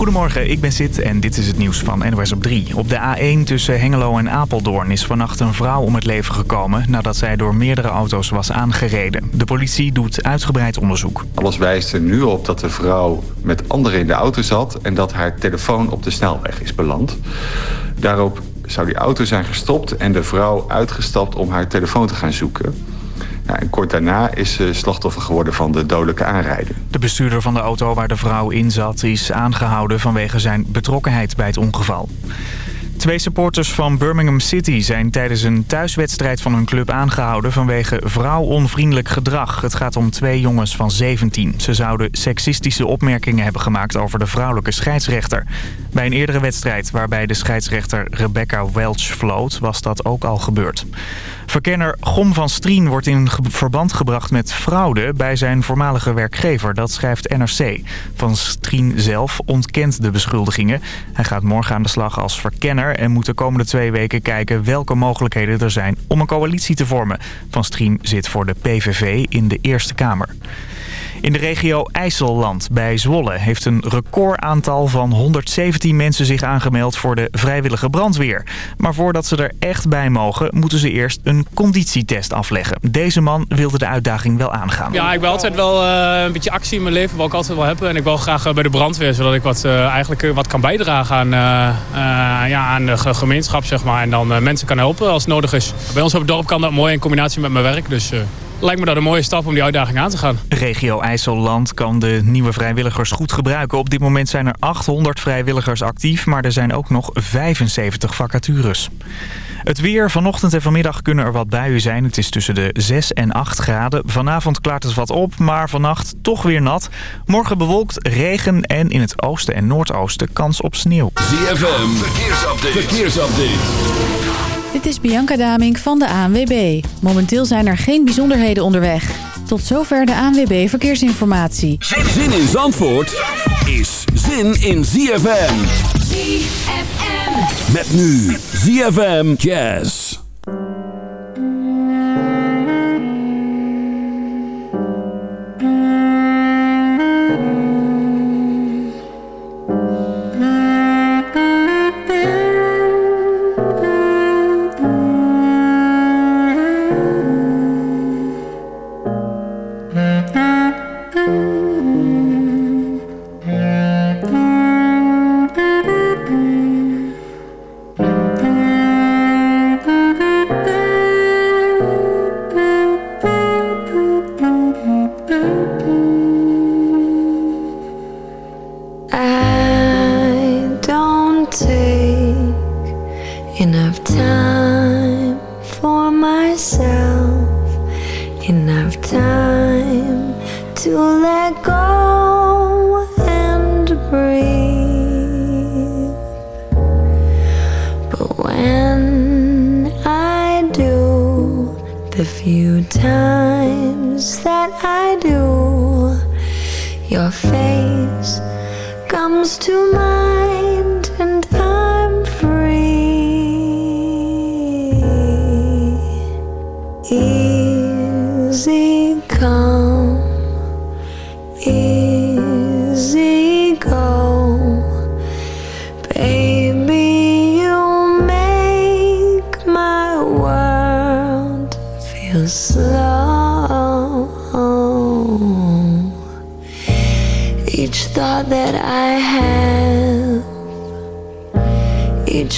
Goedemorgen, ik ben Sid en dit is het nieuws van NOS op 3. Op de A1 tussen Hengelo en Apeldoorn is vannacht een vrouw om het leven gekomen... nadat zij door meerdere auto's was aangereden. De politie doet uitgebreid onderzoek. Alles wijst er nu op dat de vrouw met anderen in de auto zat... en dat haar telefoon op de snelweg is beland. Daarop zou die auto zijn gestopt en de vrouw uitgestapt om haar telefoon te gaan zoeken... En kort daarna is ze slachtoffer geworden van de dodelijke aanrijding. De bestuurder van de auto waar de vrouw in zat is aangehouden vanwege zijn betrokkenheid bij het ongeval. Twee supporters van Birmingham City zijn tijdens een thuiswedstrijd van hun club aangehouden vanwege vrouwonvriendelijk gedrag. Het gaat om twee jongens van 17. Ze zouden seksistische opmerkingen hebben gemaakt over de vrouwelijke scheidsrechter. Bij een eerdere wedstrijd waarbij de scheidsrechter Rebecca Welch floot was dat ook al gebeurd. Verkenner Gom van Strien wordt in verband gebracht met fraude bij zijn voormalige werkgever. Dat schrijft NRC. Van Strien zelf ontkent de beschuldigingen. Hij gaat morgen aan de slag als verkenner en moet de komende twee weken kijken welke mogelijkheden er zijn om een coalitie te vormen. Van Strien zit voor de PVV in de Eerste Kamer. In de regio IJsselland bij Zwolle heeft een recordaantal van 117 mensen zich aangemeld voor de vrijwillige brandweer. Maar voordat ze er echt bij mogen, moeten ze eerst een conditietest afleggen. Deze man wilde de uitdaging wel aangaan. Ja, ik wil altijd wel uh, een beetje actie in mijn leven, wat ik altijd wel heb. En ik wil graag uh, bij de brandweer, zodat ik wat, uh, eigenlijk wat kan bijdragen aan, ja, aan de gemeenschap, zeg maar. En dan mensen kan helpen als het nodig is. Bij ons op het dorp kan dat mooi in combinatie met mijn werk, dus lijkt me dat een mooie stap om die uitdaging aan te gaan. Regio IJsselland kan de nieuwe vrijwilligers goed gebruiken. Op dit moment zijn er 800 vrijwilligers actief, maar er zijn ook nog 75 vacatures. Het weer. Vanochtend en vanmiddag kunnen er wat buien zijn. Het is tussen de 6 en 8 graden. Vanavond klaart het wat op, maar vannacht toch weer nat. Morgen bewolkt, regen en in het oosten en noordoosten kans op sneeuw. ZFM. Verkeersupdate. Verkeersupdate. Dit is Bianca Damink van de ANWB. Momenteel zijn er geen bijzonderheden onderweg. Tot zover de ANWB Verkeersinformatie. Zin in Zandvoort is zin in ZFM. ZFM. Met nu ZFM Jazz.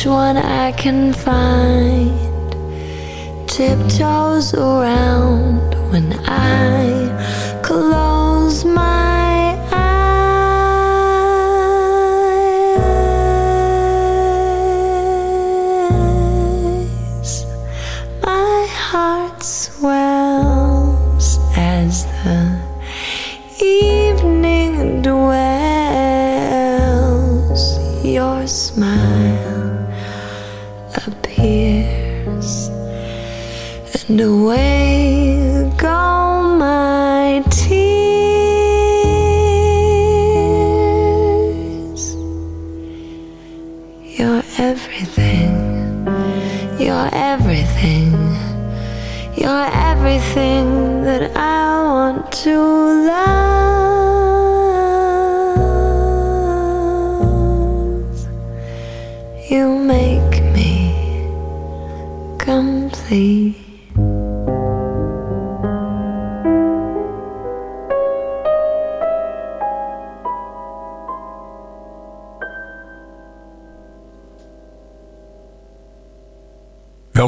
each one I can find. Tiptoes around when I close.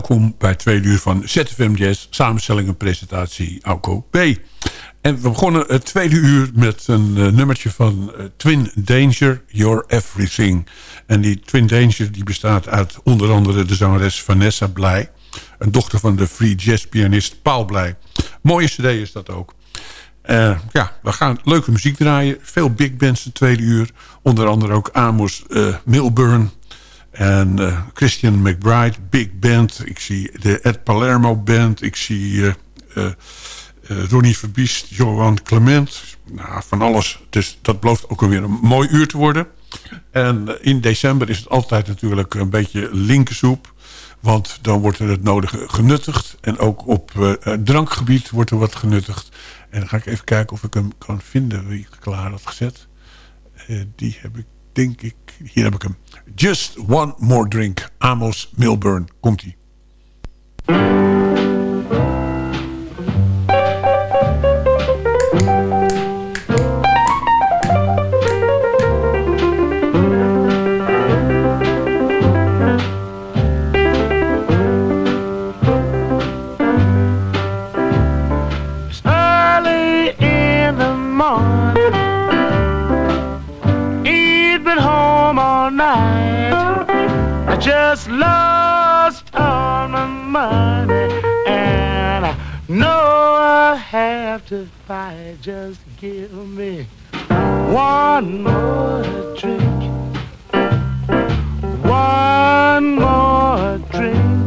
Welkom bij twee uur van ZFM Jazz. Samenstelling en presentatie Auko B. En we begonnen het tweede uur met een uh, nummertje van uh, Twin Danger, Your Everything. En die Twin Danger die bestaat uit onder andere de zangeres Vanessa Blij. Een dochter van de free jazz pianist Paul Blij. Mooie cd is dat ook. Uh, ja, we gaan leuke muziek draaien. Veel big bands het tweede uur. Onder andere ook Amos Milburn, en uh, Christian McBride, Big Band. Ik zie de Ed Palermo Band. Ik zie uh, uh, Ronnie Verbiest, Johan Clement. Nou, van alles. Dus dat belooft ook alweer een mooi uur te worden. En in december is het altijd natuurlijk een beetje linkersoep. Want dan wordt er het nodige genuttigd. En ook op drankgebied wordt er wat genuttigd. En dan ga ik even kijken of ik hem kan vinden wie ik klaar had gezet. die heb ik, denk ik... Hier heb ik hem. Just One More Drink. Amos Milburn. Komt-ie. Money and I know I have to fight. Just give me one more drink, one more drink,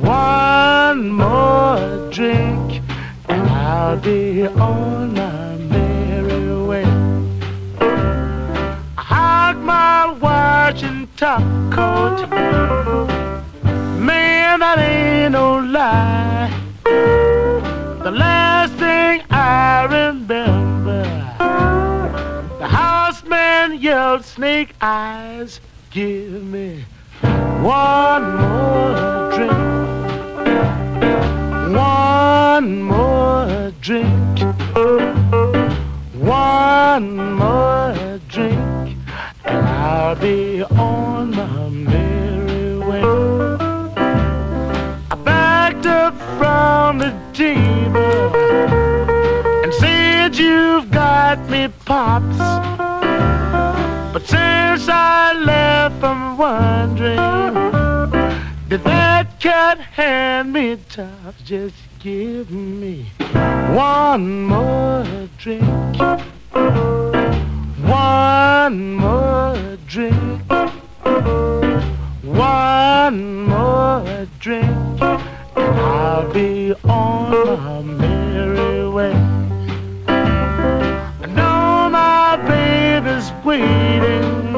one more drink, and I'll be on my merry way. I hug my watch and top coat. That ain't no lie. The last thing I remember, the houseman yelled, Snake Eyes, give me one more drink. One more drink. One more drink. And I'll be on my from the table and said, You've got me, Pops. But since I left, I'm wondering, did that cat hand me tops? Just give me one more drink. One more drink. One more drink. I'll be on my merry way. I know my baby's waiting.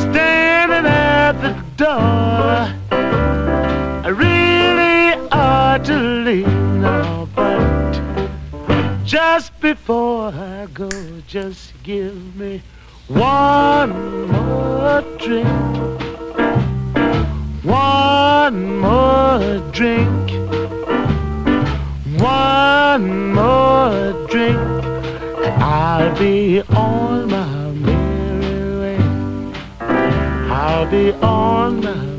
Standing at the door. I really ought to leave now, but just before I go, just give me one more drink. One more drink. One more drink. And I'll be on my merry way. I'll be on my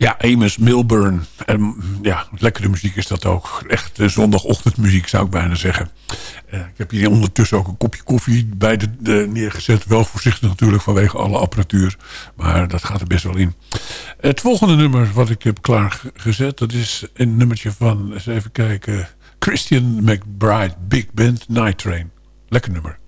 Ja, Amos Milburn. En ja, lekkere muziek is dat ook. Echt uh, zondagochtendmuziek zou ik bijna zeggen. Uh, ik heb hier ondertussen ook een kopje koffie bij de, neergezet. Wel voorzichtig natuurlijk vanwege alle apparatuur. Maar dat gaat er best wel in. Het volgende nummer wat ik heb klaargezet... dat is een nummertje van, eens even kijken... Christian McBride, Big Band, Night Train. Lekker nummer.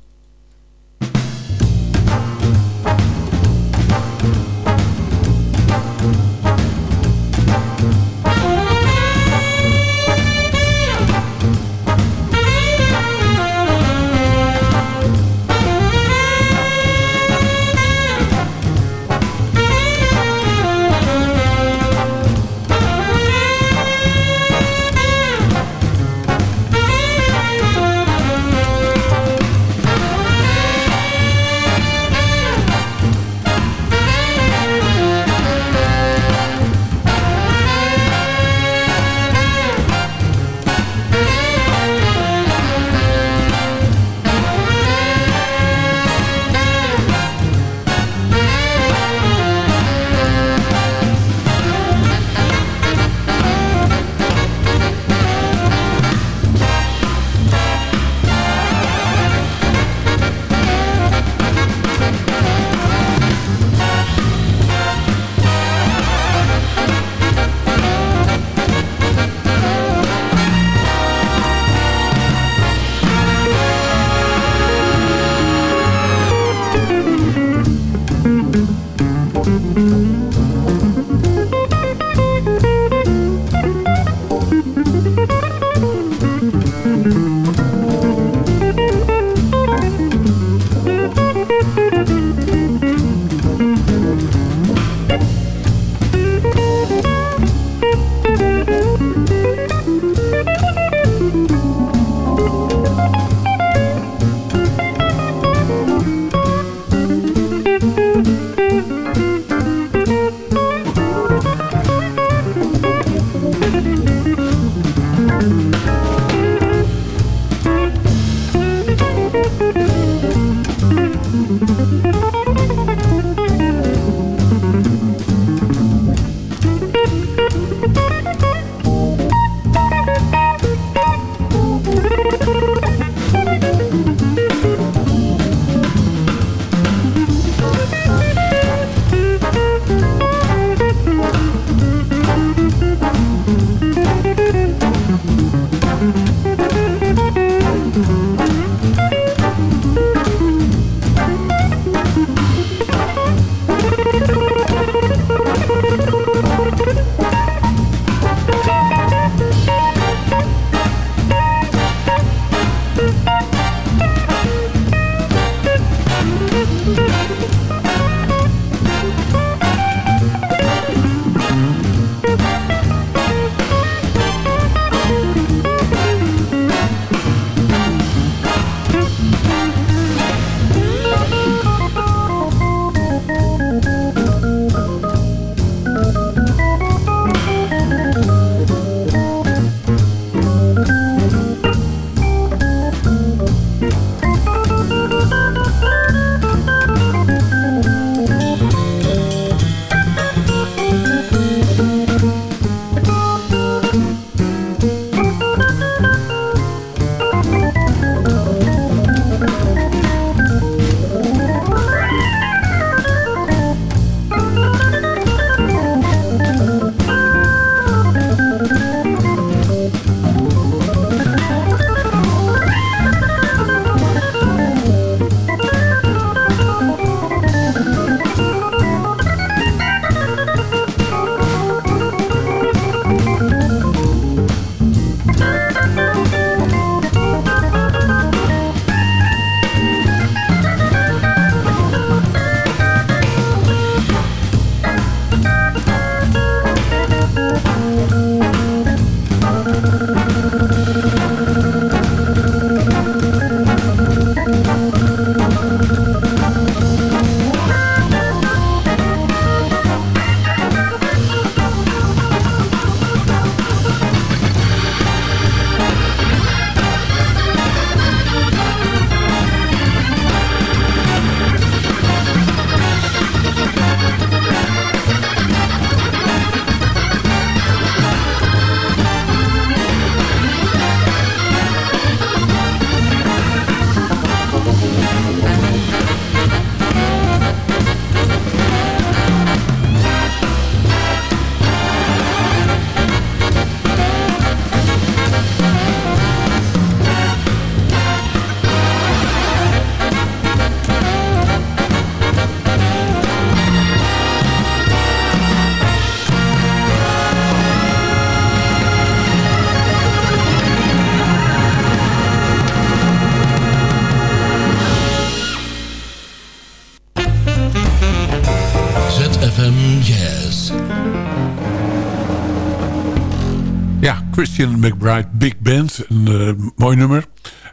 Christian McBride Big Band. Een uh, mooi nummer.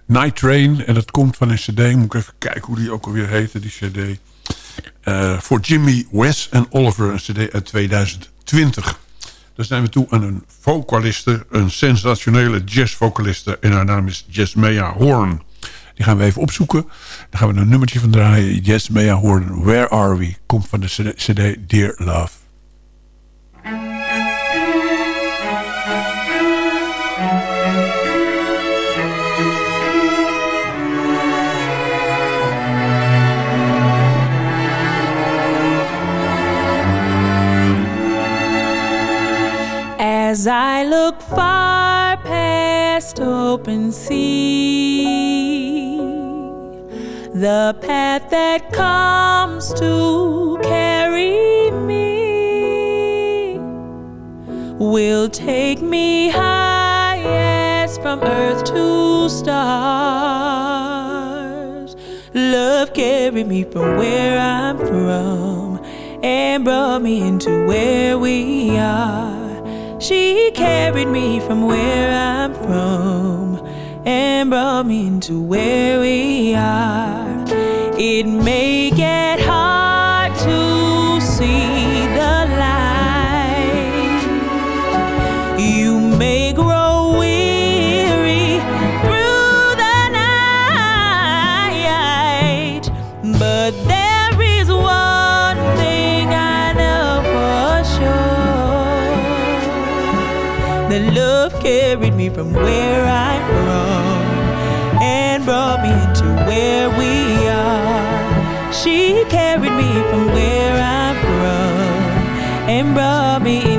Night Train. En dat komt van een cd. Moet ik even kijken hoe die ook alweer heette, die cd. Uh, voor Jimmy West en Oliver. Een cd uit 2020. Dan zijn we toe aan een vocaliste. Een sensationele jazzvocaliste. En haar naam is Jasmea Horn. Die gaan we even opzoeken. Daar gaan we een nummertje van draaien. Jasmea Horn, Where Are We? Komt van de cd Dear Love. As I look far past open sea, the path that comes to carry me will take me highest from earth to stars. Love carried me from where I'm from and brought me into where we are. She carried me from where I'm from and brought me into where we are. It may get from where I'm from and brought me into where we are. She carried me from where I'm from and brought me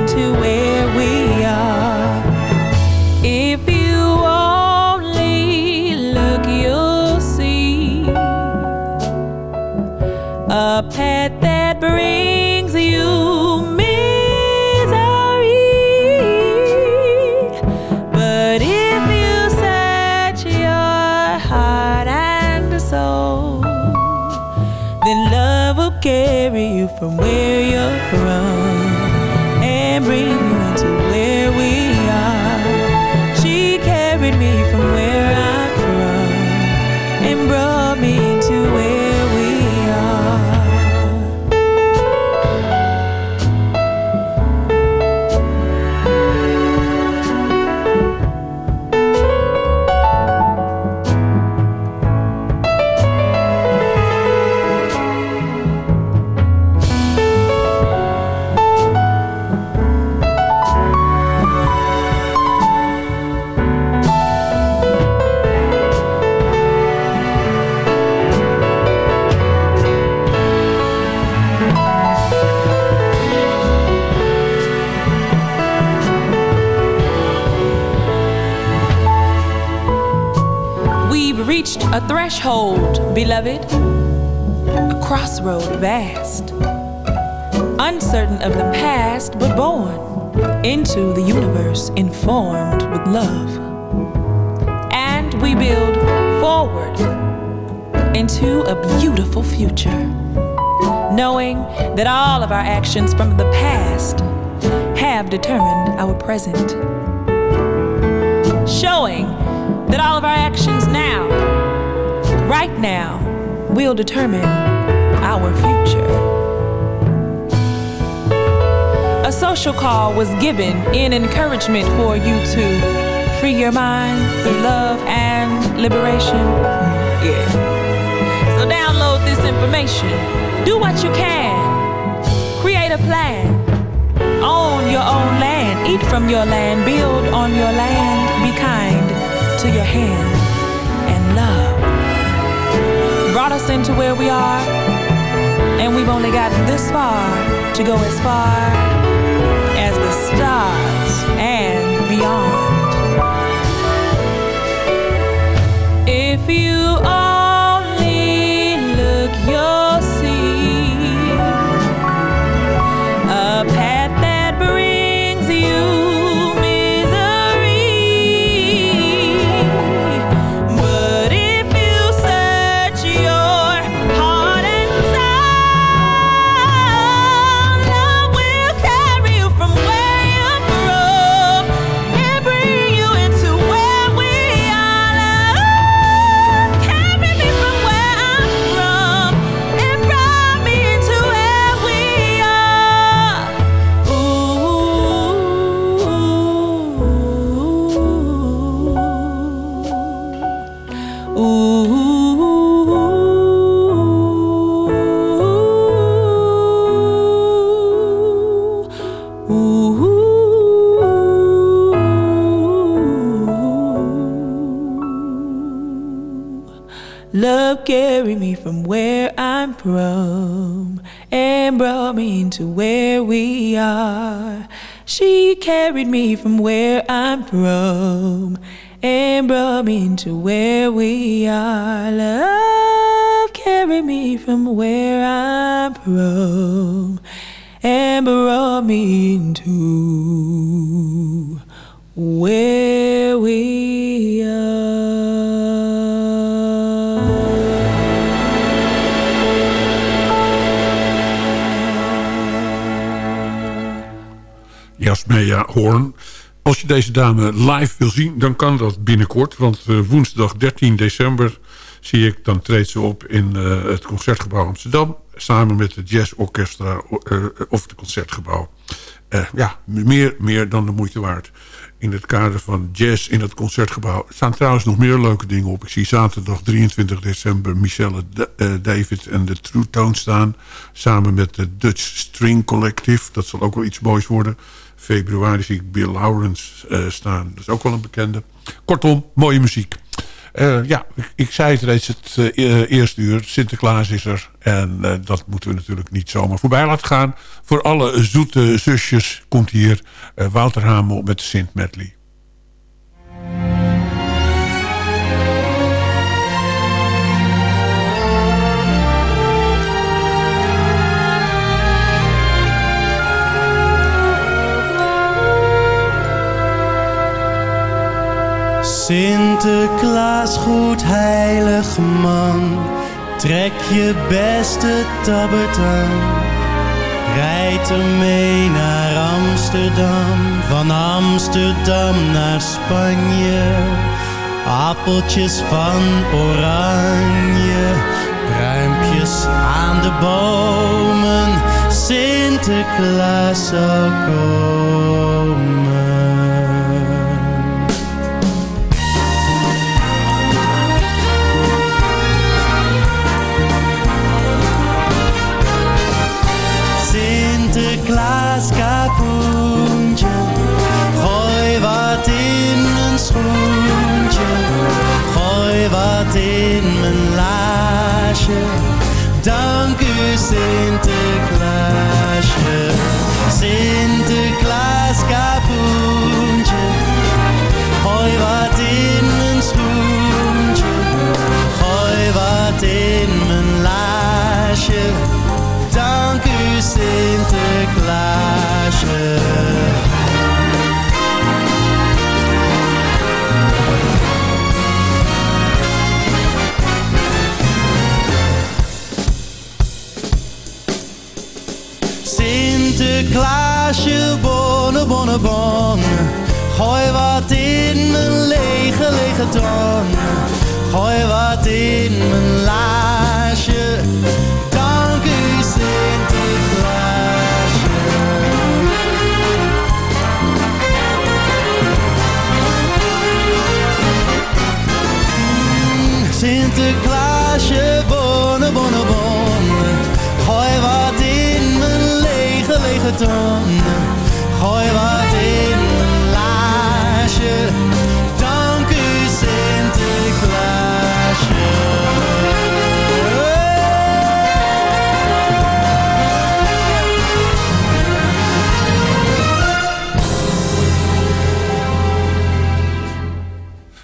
beloved, a crossroad vast, uncertain of the past, but born into the universe informed with love. And we build forward into a beautiful future, knowing that all of our actions from the past have determined our present, showing that all of our actions now, right now, will determine our future. A social call was given in encouragement for you to free your mind through love and liberation. Yeah. So download this information. Do what you can. Create a plan. Own your own land. Eat from your land. Build on your land. Be kind to your hand and love. Brought us into where we are, and we've only gotten this far to go as far as the stars and beyond. If you only carried me from where I'm from and brought me into where we are. She carried me from where I'm from and brought me into where we are. Love carried me from where I'm from and brought me into where we Jasmea Hoorn. Als je deze dame live wil zien, dan kan dat binnenkort. Want uh, woensdag 13 december zie ik, dan treedt ze op in uh, het Concertgebouw Amsterdam. Samen met het Jazz Orchestra uh, of het Concertgebouw. ja, meer, meer dan de moeite waard. In het kader van jazz in het Concertgebouw er staan trouwens nog meer leuke dingen op. Ik zie zaterdag 23 december Michelle David en de True Tone staan. Samen met de Dutch String Collective. Dat zal ook wel iets moois worden februari zie ik Bill Lawrence uh, staan. Dat is ook wel een bekende. Kortom, mooie muziek. Uh, ja, ik, ik, zei het reeds het uh, eerste uur. Sinterklaas is er. En dat moeten we natuurlijk niet zomaar voorbij laten gaan. Voor alle zoete zusjes komt hier Wouter Hamel met de Sint Medley. Sinterklaas, goed heilig man, trek je beste tabbert aan. Rijd ermee naar Amsterdam, van Amsterdam naar Spanje. Appeltjes van oranje, pruimpjes aan de bomen. Sinterklaas zal komen. Laasje. Dank u Sinterklaasje, Sinterklaas bonne, bonne, bon. Gooi wat in mijn lege, lege ton. Gooi wat in mijn laasje. Dank u Sinterklaasje. Sinterklaasje, bonne, bonne, bon. Gooi wat in mijn lege, lege ton. In laasje. Dank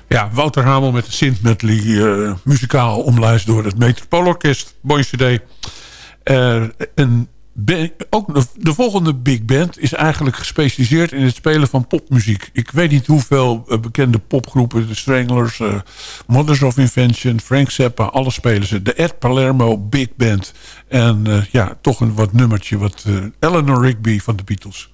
Ja, Wouter Hamel met de Sint Medley. Uh, muzikaal omlijst door het Metropoolorkest. Mooie cd. Uh, een ook de, de, volgende big band is eigenlijk gespecialiseerd in het spelen van popmuziek. Ik weet niet hoeveel uh, bekende popgroepen, de Stranglers, uh, Mothers of Invention, Frank Zappa, alles spelen ze. De Ed Palermo Big Band. En uh, ja, toch een wat nummertje, wat Eleanor Rigby van de Beatles.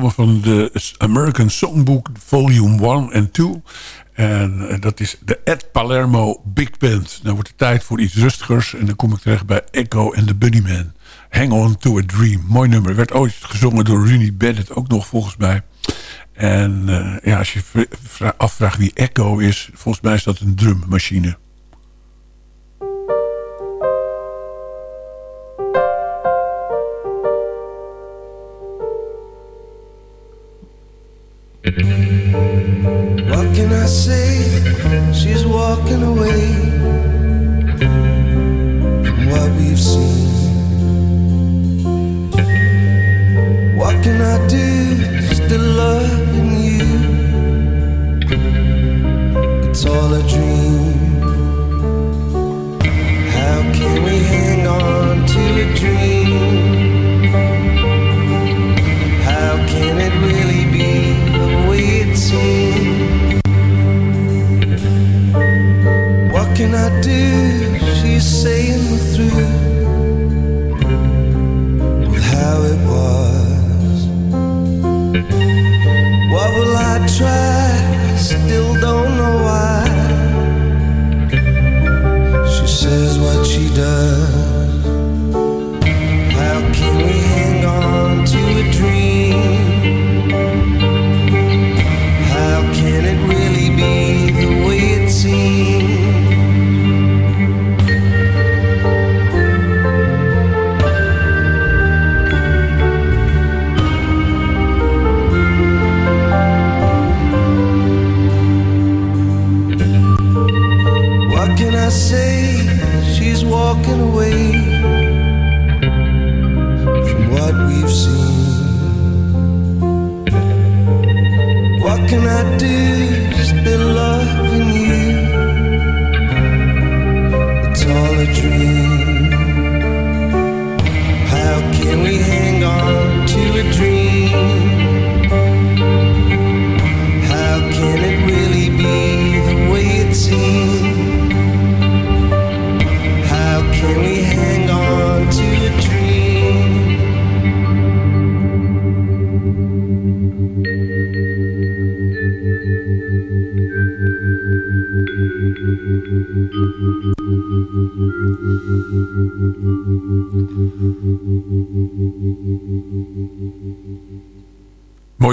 Van de American Songbook Volume 1 en 2. En eh, dat is de Ed Palermo Big Band. Dan wordt het tijd voor iets rustigers. En dan kom ik terecht bij Echo en the Bunnyman. Hang on to a dream. Mooi nummer. Werd ooit gezongen door Rooney Bennett ook nog volgens mij. En uh, ja, als je afvraagt wie Echo is... volgens mij is dat een drummachine.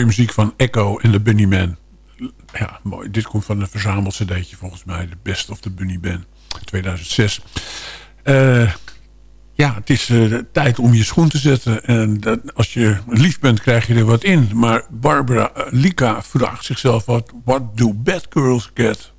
Muziek van Echo en de Bunnyman. Ja, mooi. Dit komt van een verzameld cd'tje volgens mij. De Best of the Bunny Band 2006. Eh, ja, het is eh, tijd om je schoen te zetten. En dat, als je lief bent, krijg je er wat in. Maar Barbara eh, Lika vraagt zichzelf wat... What do bad girls get?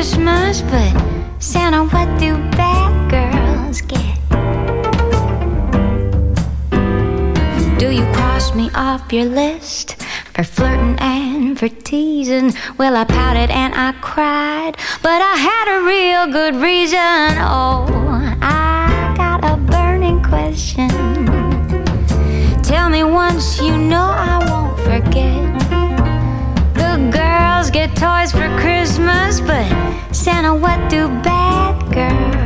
Christmas, but Santa, what do bad girls get? Do you cross me off your list for flirting and for teasing? Well, I pouted and I cried, but I had a real good reason. Oh, I got a burning question. Tell me once you know I girls get toys for Christmas, but Santa, what do bad girls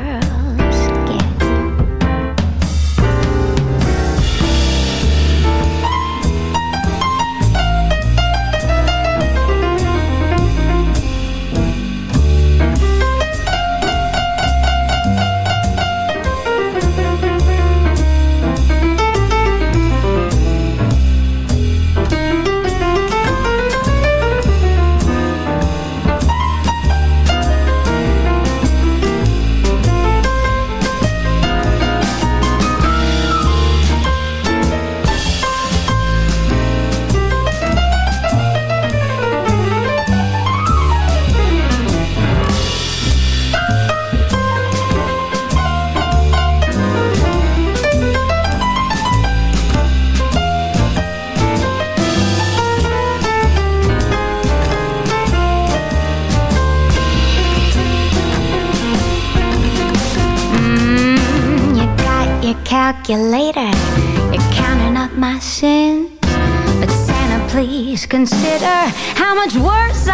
consider how much worse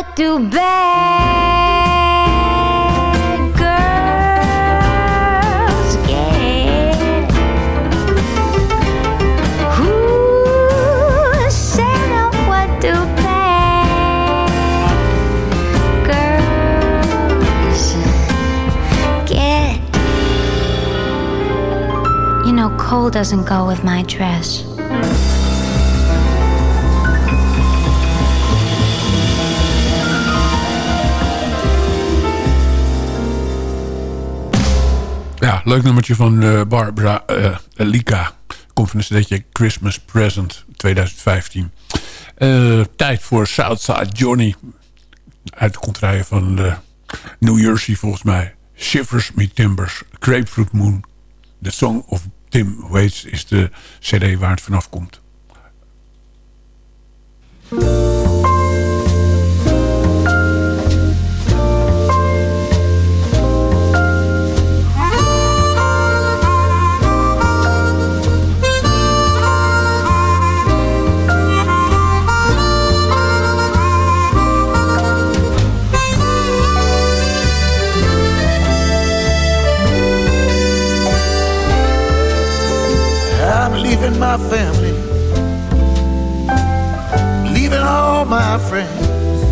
What do bad girls get? Ooh, Santa, what do bad girls get? You know, coal doesn't go with my dress. Leuk nummertje van eh, Barbara eh Lika. Komt van een Christmas Present 2015. Eh, tijd voor Southside Johnny. Uit de contraien van New Jersey volgens mij. Shivers Me Timbers. Grapefruit Moon. The Song of Tim Waits is de cd waar het vanaf komt. My family, leaving all my friends.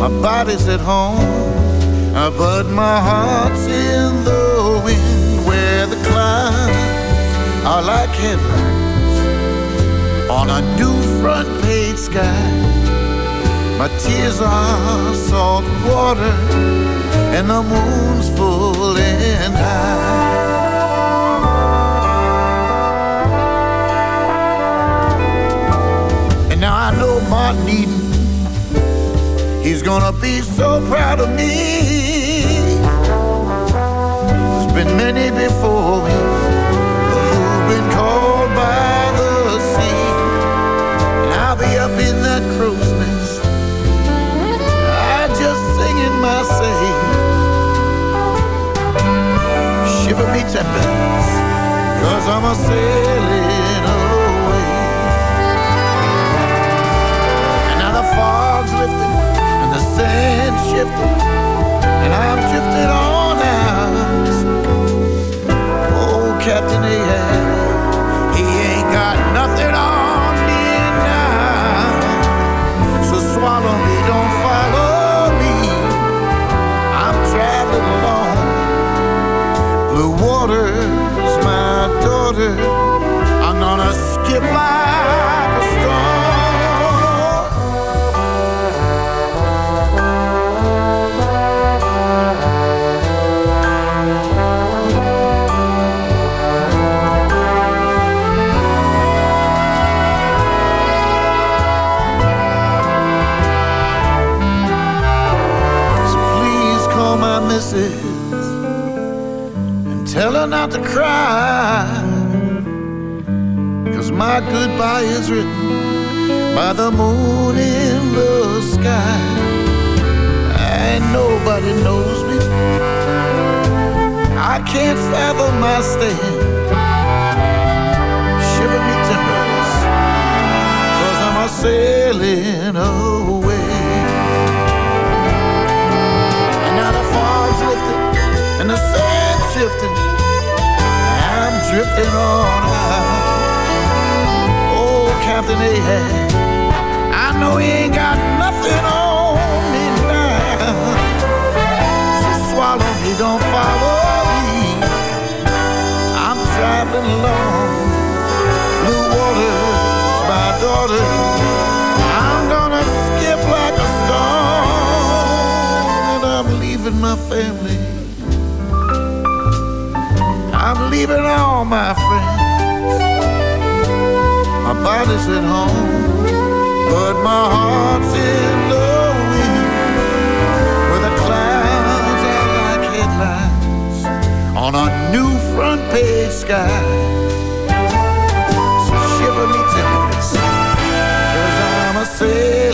My body's at home, uh, but my heart's in the wind where the clouds are like headlines on a new front page sky. My tears are salt water, and the moon's full and high. Martin Eden, he's gonna be so proud of me. There's been many before me who've been called by the sea. And I'll be up in that crow's nest, I just singing my say. Shiver me timbers, cause I'm a sailing and the sand shifting, and I'm drifting on out. Oh, Captain Ahab, he ain't got nothing on me now. So swallow me, don't follow me. I'm traveling alone. Blue water's my daughter. I'm gonna skip like her not to cry. Cause my goodbye is written by the moon in the sky. And nobody knows me. I can't fathom my stand. Shiver me timbers, cause I'm a sailing away. Drifting on out. Oh, Captain Ahab, I know he ain't got nothing on me now. So swallow me, don't follow me. I'm traveling alone. Blue water's my daughter. I'm gonna skip like a stone. And I'm leaving my family. Leaving all my friends. My body's at home, but my heart's in the wind. Where the clouds are like headlines on a new front page sky. So shiver me timbers, cause I'm a sailing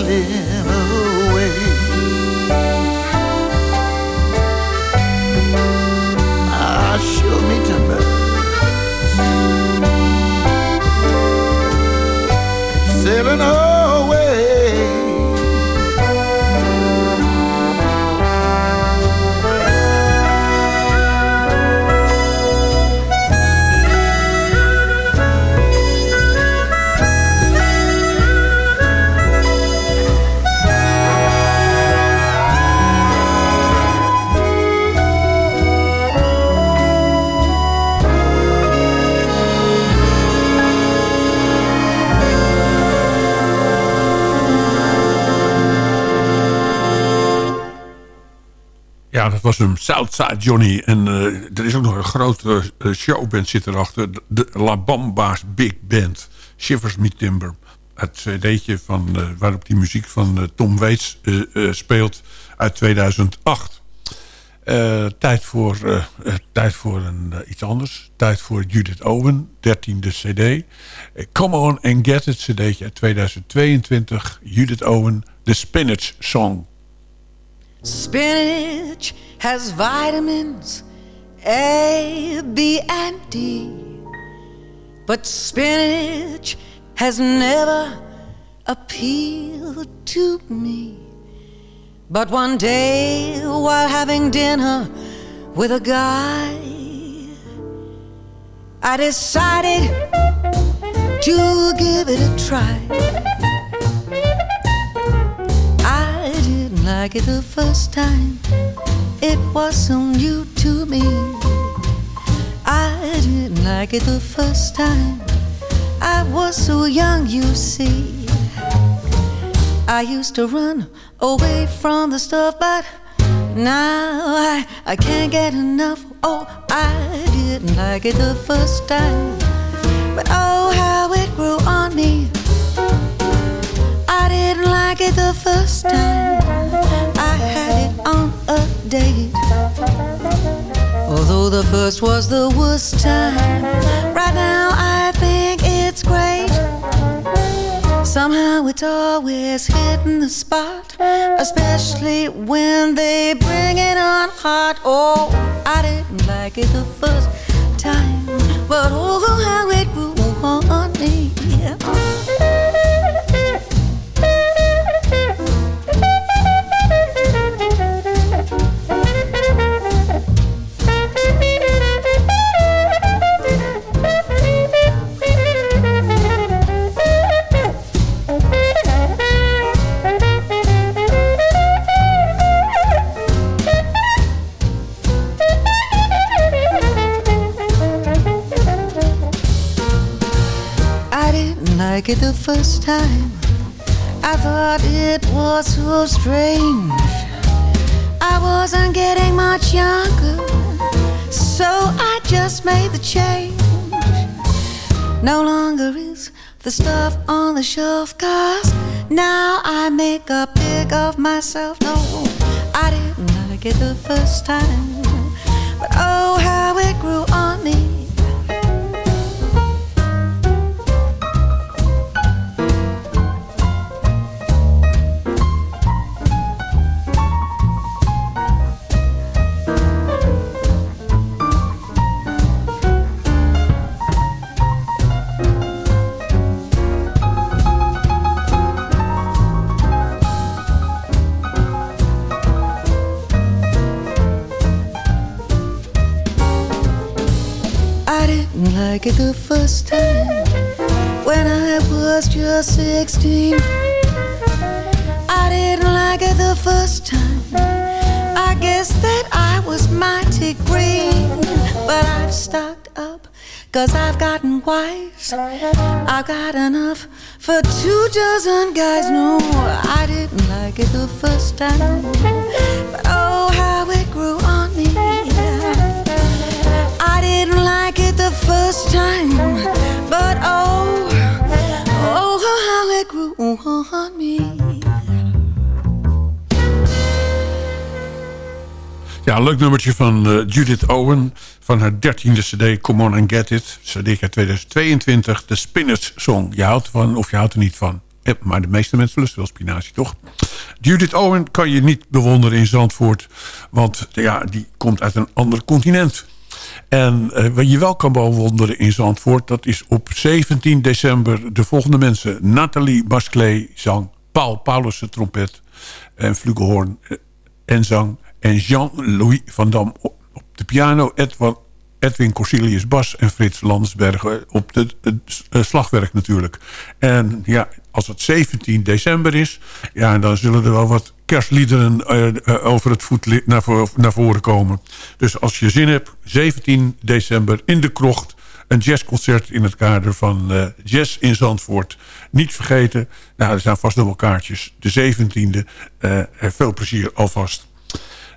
Dat was hem. Southside Johnny. En eh, er is ook nog een grote eh, showband zit erachter. De, La Bamba's Big Band. Shivers Me Timber. Het cd'tje van, eh, waarop die muziek van Tom Waits speelt uit 2008. Eh, tijd, voor, tijd voor een, iets anders. Tijd voor Judith Owen, 13e cd. Come On and Get It cd'tje uit 2022. Judith Owen, The Spinach Song. Spinach has vitamins A, B, and D. But spinach has never appealed to me. But one day, while having dinner with a guy, I decided to give it a try. Like it the first time. It was so new to me. I didn't like it the first time. I was so young, you see. I used to run away from the stuff, but now I, I can't get enough. Oh, I didn't like it the first time. But oh, how it grew on me. I didn't like it the first time. I had it on a date. Although the first was the worst time. Right now I think it's great. Somehow it's always hitting the spot, especially when they bring it on hot. Oh, I didn't like it the first time, but oh, how it grew on me. I first time. I thought it was so strange. I wasn't getting much younger, so I just made the change. No longer is the stuff on the shelf, cause now I make a pig of myself. No, I didn't like it the first time, but oh, how it grew the first time when I was just 16. I didn't like it the first time. I guess that I was mighty green, but I've stocked up, cause I've gotten wise. I've got enough for two dozen guys. No, I didn't like it the first time, but oh, how it grew on first time, but oh, oh, how it grew on me. Ja, leuk nummertje van uh, Judith Owen van haar dertiende cd Come On and Get It. CD 2022, de Spinners Song. Je houdt ervan of je houdt er niet van. Maar de meeste mensen lusten wel spinazie, toch? Judith Owen kan je niet bewonderen in Zandvoort. Want ja, die komt uit een ander continent. En uh, wat je wel kan bewonderen in Zandvoort... dat is op 17 december de volgende mensen. Nathalie Basclay zang, Paul Paulussen trompet en flugelhoorn en zang... en Jean-Louis van Dam op de piano... Edwin, Edwin Corsilius bas en Frits Landsbergen op het slagwerk natuurlijk. En ja, als het 17 december is... ja, dan zullen er wel wat kerstliederen uh, uh, over het voet naar, naar voren komen. Dus als je zin hebt, 17 december in de krocht... een jazzconcert in het kader van uh, Jazz in Zandvoort. Niet vergeten, nou, er zijn vast nog wel kaartjes. De 17e, veel plezier alvast.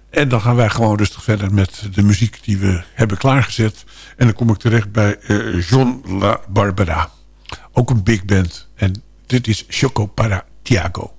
En dan gaan wij gewoon rustig verder met de muziek die we hebben klaargezet. En dan kom ik terecht bij John La Barbera. Ook een big band. En dit is Choco para Tiago.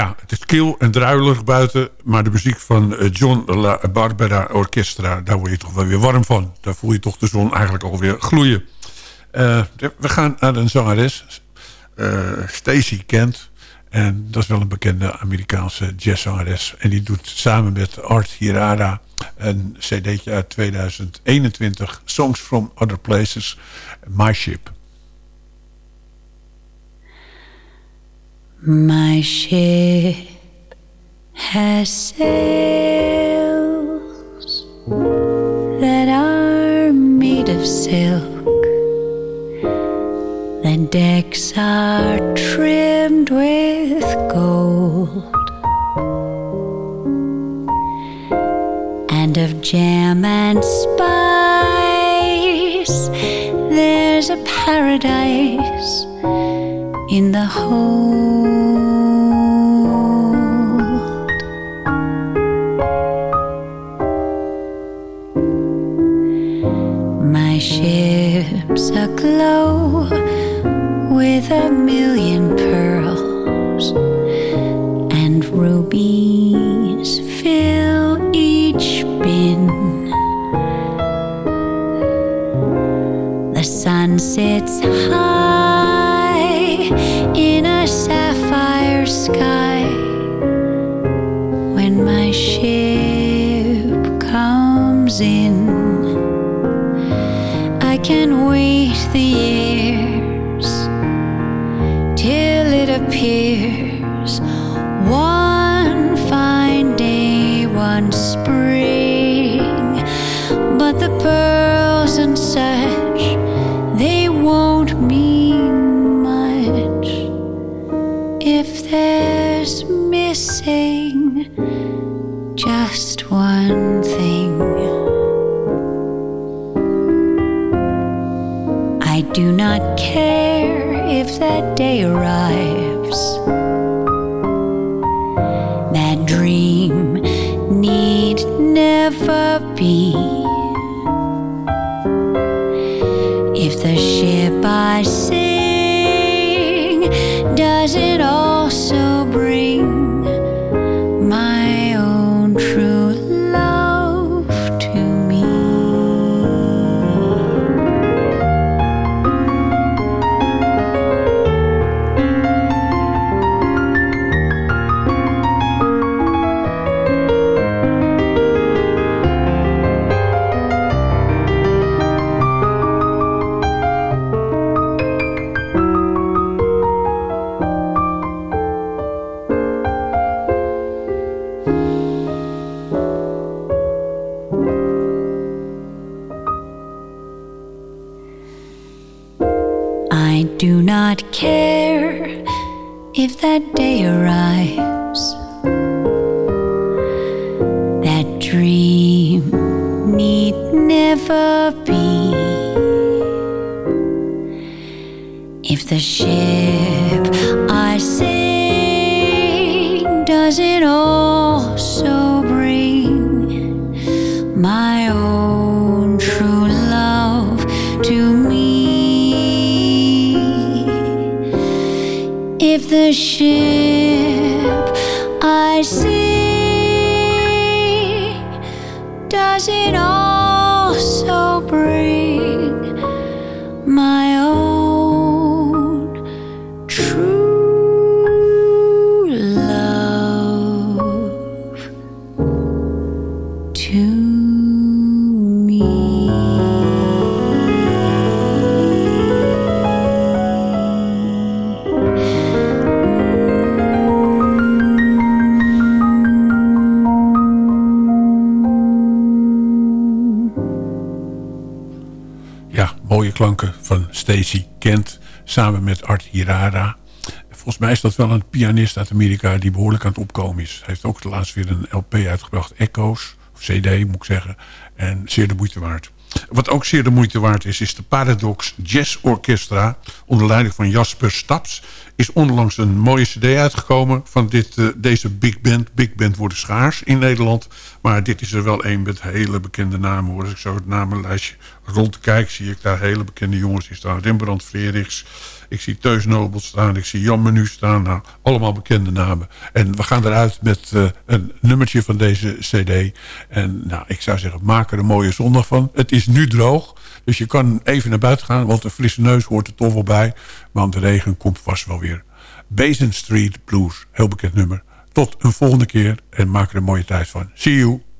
Het is kil en druilig buiten. Maar de muziek van eh, John La Barbera Orchestra... daar word je toch wel weer warm van. Daar voel je toch de zon eigenlijk alweer gloeien. Uh, we gaan naar een zangeres. Uh, Stacey Kent. En dat is wel een bekende Amerikaanse jazzzangeres. En die doet samen met Art Hirara een cd'tje uit 2021. Songs from Other Places. My Ship. My ship has sails that are made of silk. The decks are trimmed with gold and of jam and spice. There's a paradise in the hold. Aglow with a million pearls and rubies fill each bin. The sun sits high one spring. But the pearls and the ship. I sing Samen met Art Hirara. Volgens mij is dat wel een pianist uit Amerika die behoorlijk aan het opkomen is. Hij heeft ook laatst weer een LP uitgebracht, Echoes, of CD moet ik zeggen. En zeer de moeite waard. Wat ook zeer de moeite waard is, is de Paradox Jazz Orchestra... onder leiding van Jasper Staps is onlangs een mooie cd uitgekomen van dit, uh, deze big band. Big band worden schaars in Nederland. Maar dit is er wel een met hele bekende namen. Hoor. Als ik zo het namenlijstje rondkijk, zie ik daar hele bekende jongens in staan. Rembrandt Frederiks, ik zie Teus Nobel staan, ik zie Jan Menu staan. Nou, allemaal bekende namen. En we gaan eruit met uh, een nummertje van deze cd. En nou, ik zou zeggen, maak er een mooie zondag van. Het is nu droog. Dus je kan even naar buiten gaan, want een frisse neus hoort er toch wel bij. Want de regen komt vast wel weer. Basin Street Blues, heel bekend nummer. Tot een volgende keer en maak er een mooie tijd van. See you!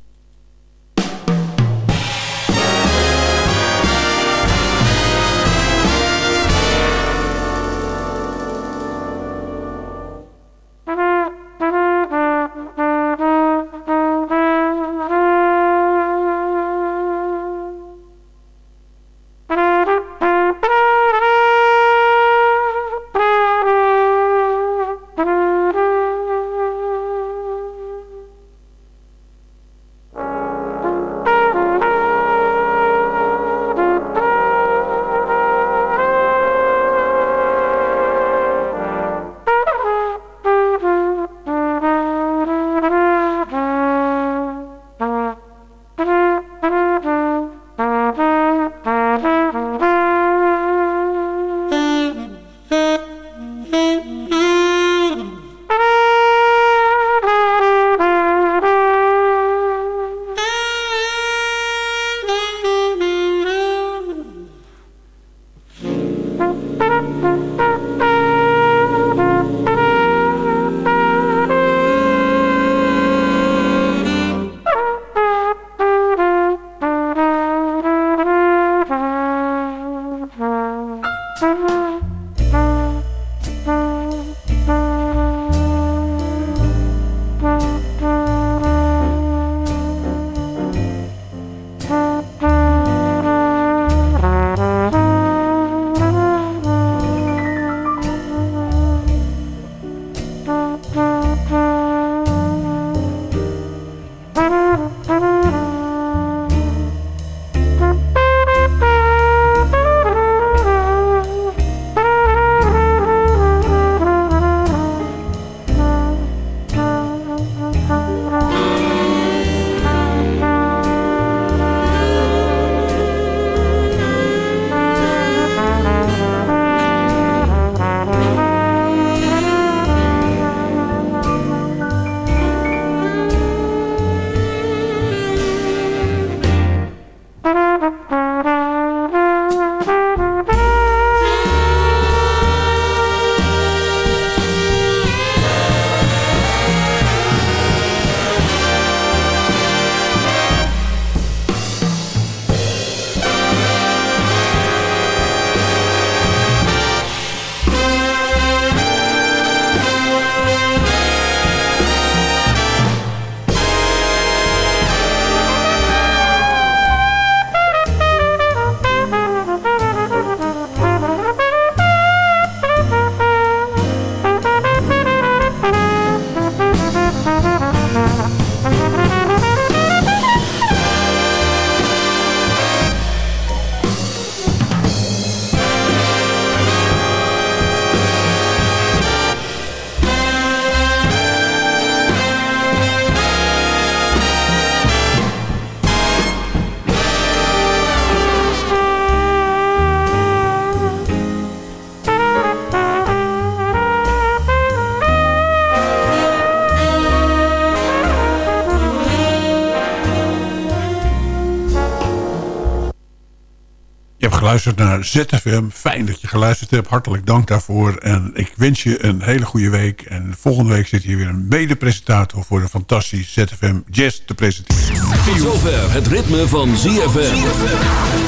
Geluisterd naar ZFM. Fijn dat je geluisterd hebt. Hartelijk dank daarvoor. En ik wens je een hele goede week. En volgende week zit hier weer een mede-presentator... voor een fantastisch ZFM Jazz te presenteren. Tot zover het ritme van ZFM.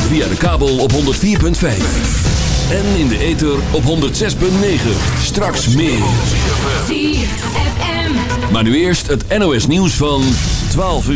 Via de kabel op 104.5. En in de ether op 106.9. Straks meer. Maar nu eerst het NOS nieuws van 12 uur.